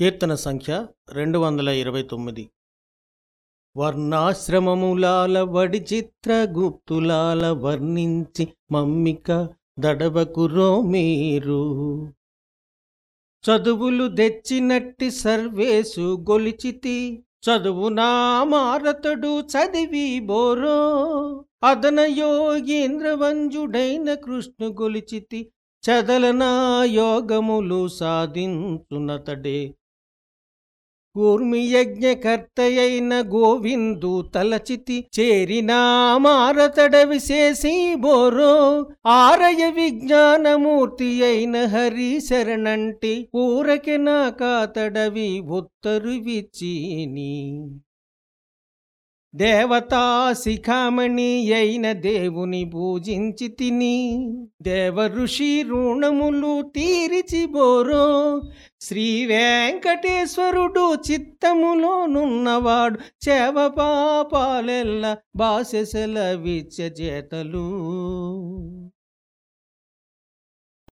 కీర్తన సంఖ్య రెండు వందల ఇరవై తొమ్మిది. వర్ణాశ్రమములాల వడి చిత్రగుప్తులాల వర్ణించి మమ్మిక దడవకురో మీరు. చదువులు తెచ్చినట్టి సర్వేసు గొలిచితి చదువు నా మారతడు చదివి బోరో. అదన యోగేంద్రవంజుడైన కృష్ణు గొలిచితి చదలనా యోగములు సాధించునతడే. కూర్మి యజ్ఞకర్తయైన గోవిందు తలచితి చేరినా మారతడ విశేషి బోరో ఆరయ విజ్ఞానమూర్తి అయిన హరి శరణంటి ఊరకె నా కాతడవి ఉత్తరు విచ్చిని దేవతా శిఖామణి అయిన దేవుని పూజించి తిని దేవ ఋషి రుణములు తీరిచి బోరో శ్రీ వెంకటేశ్వరుడు చిత్తములోనున్నవాడు చేవ పాపాలెల్ల బాసెసల విచ్చ చేతలు.